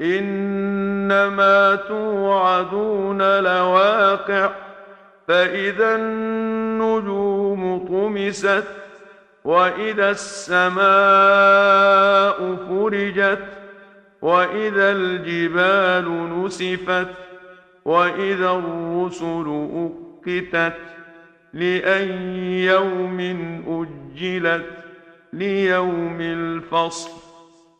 إنما توعدون لواقع فإذا النجوم طمست وإذا السماء فرجت وإذا الجبال نسفت وإذا الرسل أقتت لأي يوم أجلت ليوم الفصل.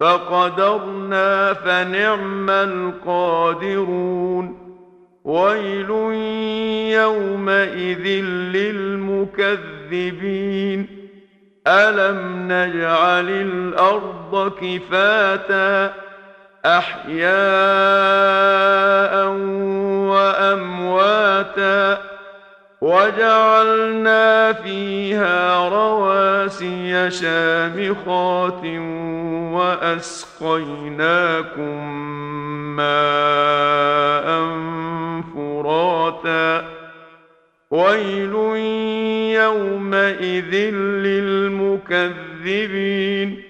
فقدرنا فنعم القادرون. ويل يومئذ للمكذبين. ألم نجعل الأرض كفاتا؟ أحياء وأمواتا. وجعلنا فيها رواسي شامخات وأسقيناكم ماء فراتا. ويل يومئذ للمكذبين.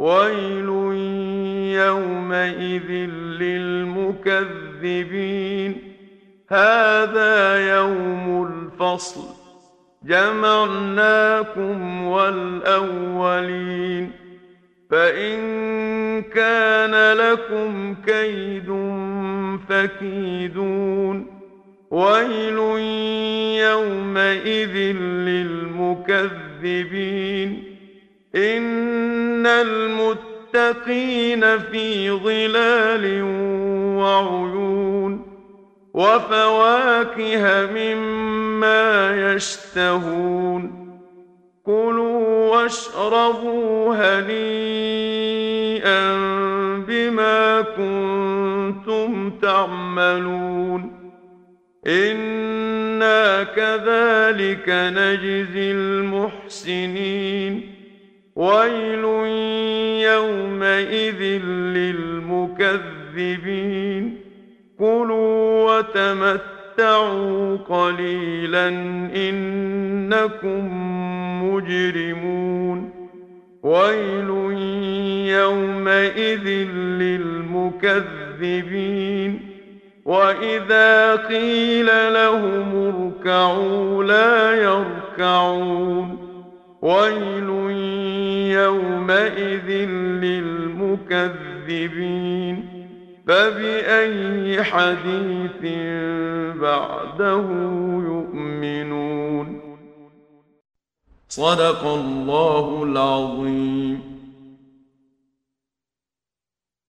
ويل يومئذ للمكذبين هذا يوم الفصل جمعناكم والاولين فان كان لكم كيد فكيدون ويل يومئذ للمكذبين ان المتقين في ظلال وعيون وفواكه مما يشتهون كلوا واشربوا هنيئا بما كنتم تعملون أنا كذلك نجزي المحسنين ويل يومئذ للمكذبين كلوا وتمتعوا قليلا انكم مجرمون ويل يومئذ للمكذبين واذا قيل لهم اركعوا لا يركعون ويل يومئذ للمكذبين فبأي حديث بعده يؤمنون؟ صدق الله العظيم.